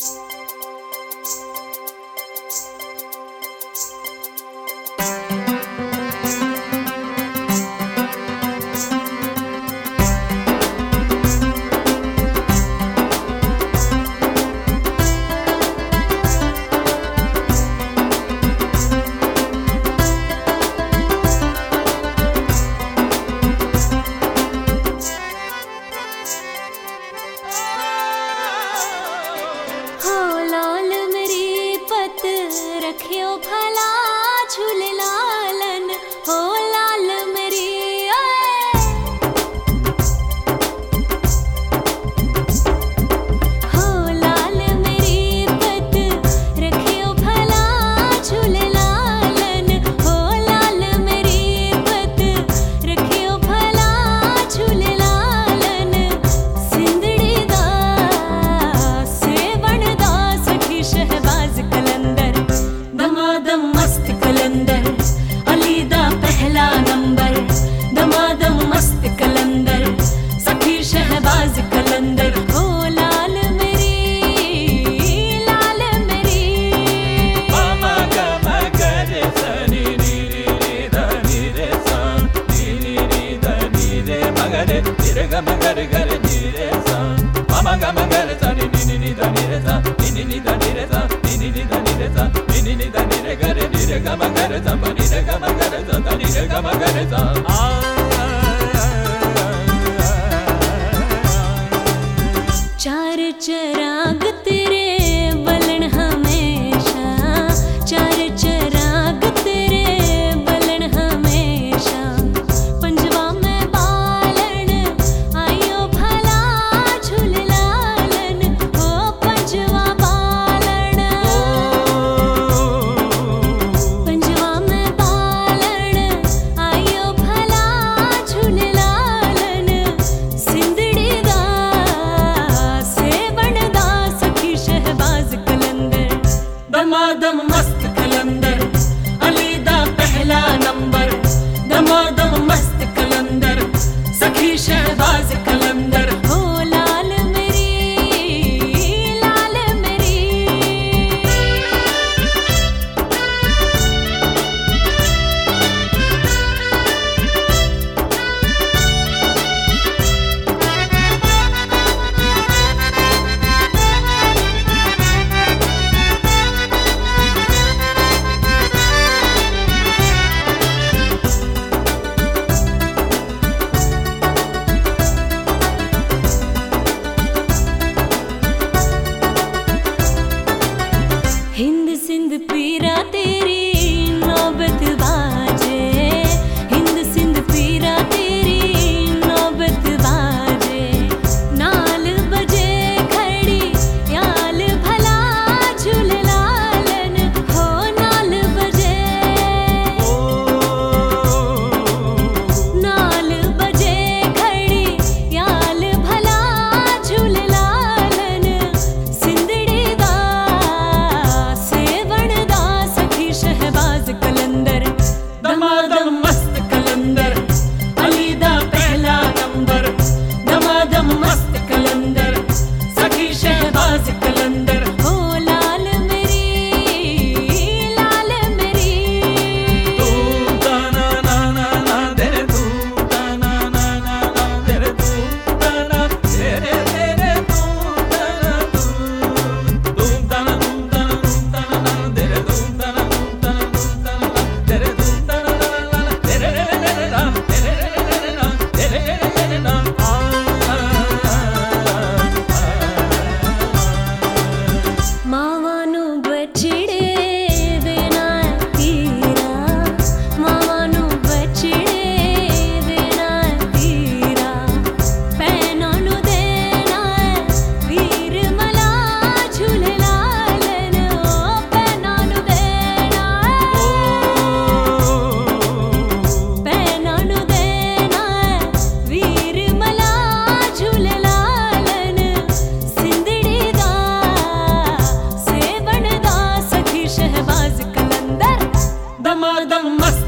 you గమ గరి గరి నిరేస మమ గమ గరి తని నిని ని ద నిరేస నిని ని ద నిరేస నిని ని ద నిరేస నిని ని ద నిరే గరి నిరే గమ గరి తమ నిరే గమ గరి తమ నిరే గమ గరి తమ मस्त कलंदर। अली दा पहला नंबर। दमादम मस्त कलंदर। सखी शहबाज dang mas